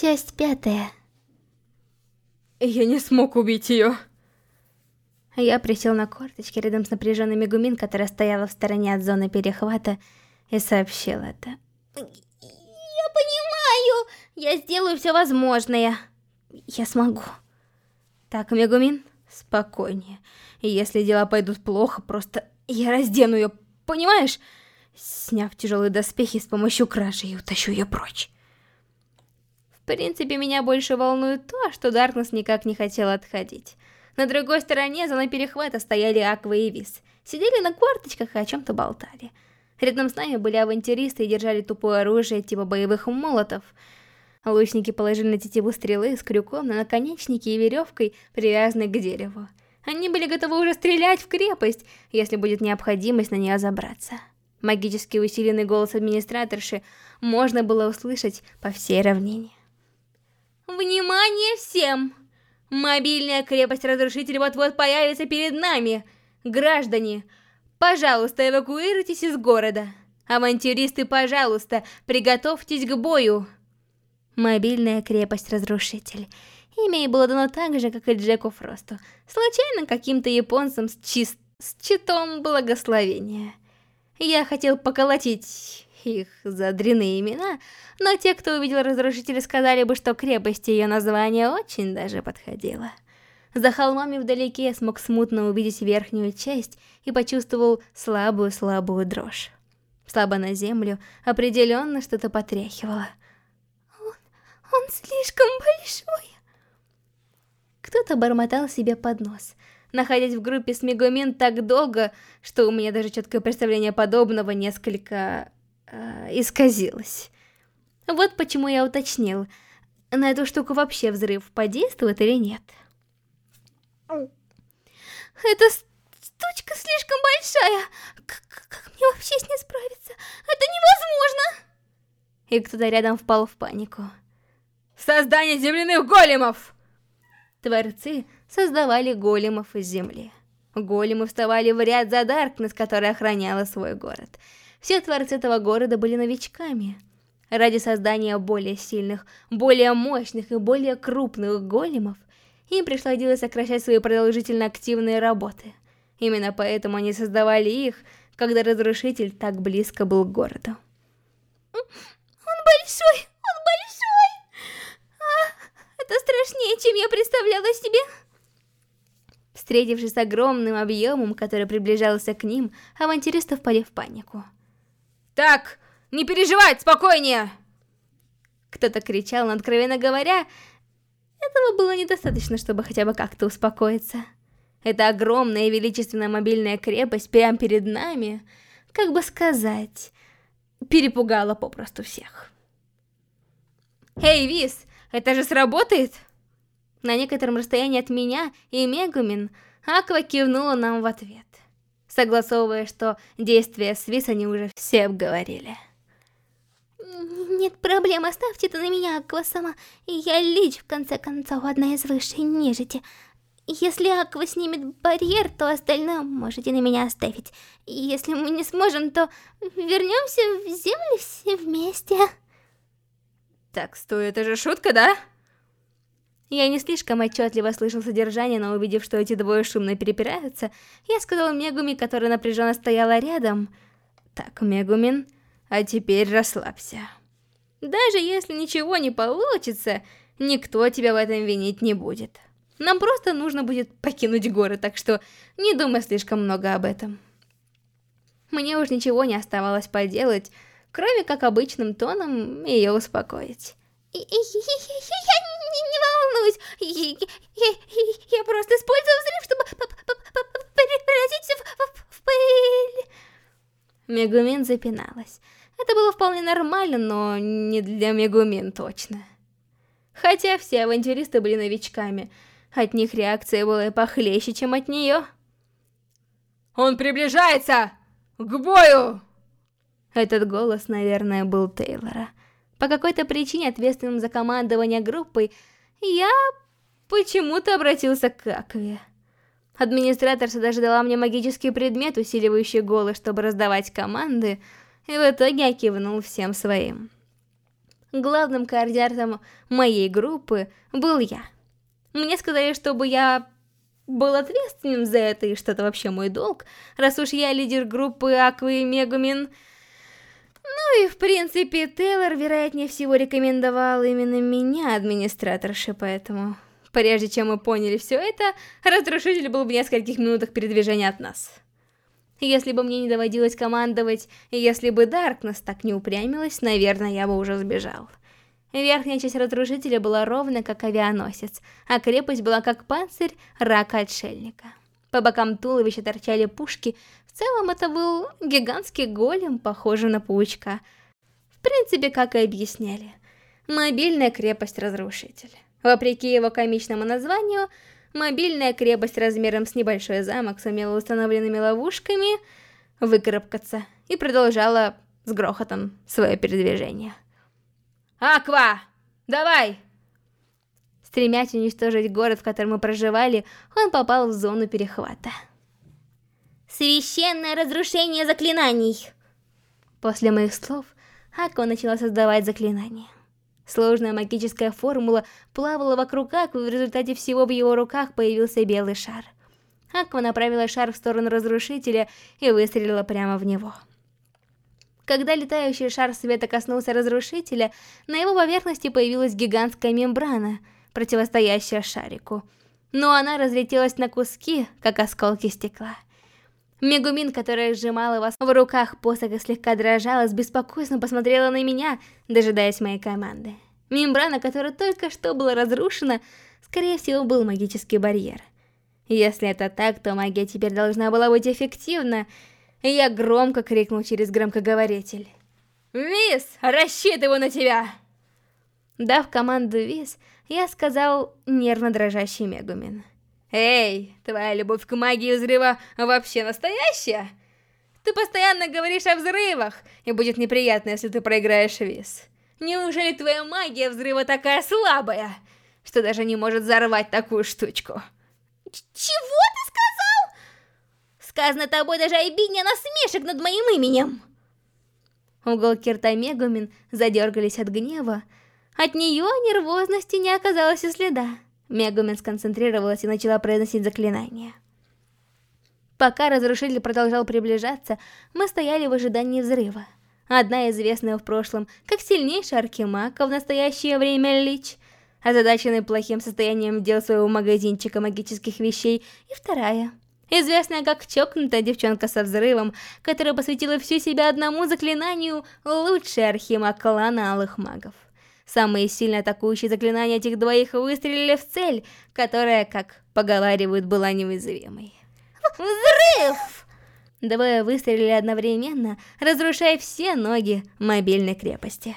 Часть пятая. Я не смог убить ее. Я присел на корточки рядом с напряженной Мегумин, которая стояла в стороне от зоны перехвата, и сообщил это. Я понимаю, я сделаю все возможное. Я смогу. Так, Мегумин, спокойнее. Если дела пойдут плохо, просто я раздену ее, понимаешь? Сняв тяжелые доспехи с помощью кражи, и утащу ее прочь. Принципе, меня больше волнует то, что Даркнесс никак не хотел отходить. На другой стороне зоны перехвата стояли Аква и Вис. Сидели на корточках и о чем-то болтали. Рядом с нами были авантюристы и держали тупое оружие типа боевых молотов. Лучники положили на тетиву стрелы с крюком на наконечнике и веревкой, привязанной к дереву. Они были готовы уже стрелять в крепость, если будет необходимость на нее забраться. Магически усиленный голос администраторши можно было услышать по всей равнине. Внимание всем! Мобильная крепость-разрушитель вот-вот появится перед нами! Граждане, пожалуйста, эвакуируйтесь из города! Авантюристы, пожалуйста, приготовьтесь к бою! Мобильная крепость-разрушитель. Имя ей было дано так же, как и Джеку Фросту. Случайно каким-то японцем с, чист... с читом благословения. Я хотел поколотить их за дрянные имена, но те, кто увидел разрушителя, сказали бы, что крепость ее название очень даже подходило. За холмами вдалеке я смог смутно увидеть верхнюю часть и почувствовал слабую-слабую дрожь. Слабо на землю определенно что-то потряхивало. Он, он слишком большой. Кто-то бормотал себе под нос. Находясь в группе с Мегумин так долго, что у меня даже четкое представление подобного несколько э, исказилось. Вот почему я уточнил, на эту штуку вообще взрыв подействует или нет. Эта штучка слишком большая. Как, как мне вообще с ней справиться? Это невозможно! И кто-то рядом впал в панику. Создание земляных големов! Творцы создавали големов из земли. Големы вставали в ряд за Даркнесс, которая охраняла свой город. Все творцы этого города были новичками. Ради создания более сильных, более мощных и более крупных големов, им приходилось сокращать свои продолжительно активные работы. Именно поэтому они создавали их, когда разрушитель так близко был к городу. «Он большой! Он большой! А, это страшнее, чем я представляла себе!» Встретившись с огромным объемом, который приближался к ним, авантюристы впали в панику. «Так, не переживай, спокойнее!» Кто-то кричал, но, откровенно говоря, этого было недостаточно, чтобы хотя бы как-то успокоиться. Эта огромная и величественная мобильная крепость прямо перед нами, как бы сказать, перепугала попросту всех. «Эй, Вис, это же сработает?» На некотором расстоянии от меня и Мегумин Аква кивнула нам в ответ, согласовывая, что действия с Вис они уже все обговорили. Нет проблем, оставьте это на меня, Аква сама. Я Лич, в конце концов, одна из высшей нежити. Если Аква снимет барьер, то остальное можете на меня оставить. Если мы не сможем, то вернемся в землю все вместе. Так, стой, это же шутка, да? Я не слишком отчетливо слышал содержание, но увидев, что эти двое шумно перепираются, я сказал Мегуми, которая напряженно стояла рядом. Так, Мегумин, а теперь расслабься. Даже если ничего не получится, никто тебя в этом винить не будет. Нам просто нужно будет покинуть город, так что не думай слишком много об этом. Мне уж ничего не оставалось поделать, кроме как обычным тоном ее успокоить. Я, не, волнуюсь, я, просто использую взрыв, чтобы превратиться в, в, пыль. Мегумин запиналась. Это было вполне нормально, но не для Мегумин точно. Хотя все авантюристы были новичками, от них реакция была похлеще, чем от нее. «Он приближается! К бою!» Этот голос, наверное, был Тейлора. По какой-то причине, ответственным за командование группой, я почему-то обратился к Акве. Администраторша даже дала мне магический предмет, усиливающий голос, чтобы раздавать команды, и в итоге я кивнул всем своим. главным координатором моей группы был я. Мне сказали, чтобы я был ответственным за это, и что это вообще мой долг, раз уж я лидер группы Аква и Мегумин. Ну и в принципе, Тейлор, вероятнее всего, рекомендовал именно меня администраторше, поэтому... Прежде чем мы поняли все это, разрушитель был в нескольких минутах передвижения от нас. Если бы мне не доводилось командовать, если бы Даркнесс так не упрямилась, наверное, я бы уже сбежал. Верхняя часть разрушителя была ровно как авианосец, а крепость была как панцирь рака-отшельника. По бокам туловища торчали пушки, целом это был гигантский голем, похожий на паучка. В принципе, как и объясняли. Мобильная крепость-разрушитель. Вопреки его комичному названию, мобильная крепость размером с небольшой замок сумела установленными ловушками выкарабкаться и продолжала с грохотом свое передвижение. «Аква! Давай!» Стремясь уничтожить город, в котором мы проживали, он попал в зону перехвата. «Священное разрушение заклинаний!» После моих слов, Аква начала создавать заклинания. Сложная магическая формула плавала вокруг Аквы, в результате всего в его руках появился белый шар. Аква направила шар в сторону разрушителя и выстрелила прямо в него. Когда летающий шар света коснулся разрушителя, на его поверхности появилась гигантская мембрана, противостоящая шарику. Но она разлетелась на куски, как осколки стекла. Мегумин, которая сжимала вас в руках, посох и слегка дрожала, с беспокойством посмотрела на меня, дожидаясь моей команды. Мембрана, которая только что была разрушена, скорее всего, был магический барьер. Если это так, то магия теперь должна была быть эффективна, я громко крикнул через громкоговоритель. «Виз, рассчитываю на тебя!» Дав команду Виз, я сказал нервно дрожащий Мегумин. «Эй, твоя любовь к магии взрыва вообще настоящая? Ты постоянно говоришь о взрывах, и будет неприятно, если ты проиграешь Виз. Неужели твоя магия взрыва такая слабая, что даже не может взорвать такую штучку?» «Чего ты Сказано тобой даже обиднее насмешек над моим именем. Уголки рта Мегумин задергались от гнева. От нее нервозности не оказалось и следа. Мегумин сконцентрировалась и начала произносить заклинание. Пока разрушитель продолжал приближаться, мы стояли в ожидании взрыва. Одна известная в прошлом как сильнейший архимаг, а в настоящее время Лич, озадаченный плохим состоянием дел своего магазинчика магических вещей, и вторая — Известная как чокнутая девчонка со взрывом, которая посвятила всю себя одному заклинанию лучший архимаг клана Алых Магов. Самые сильно атакующие заклинания этих двоих выстрелили в цель, которая, как поговаривают, была неуязвимой. Взрыв! Двое выстрелили одновременно, разрушая все ноги мобильной крепости.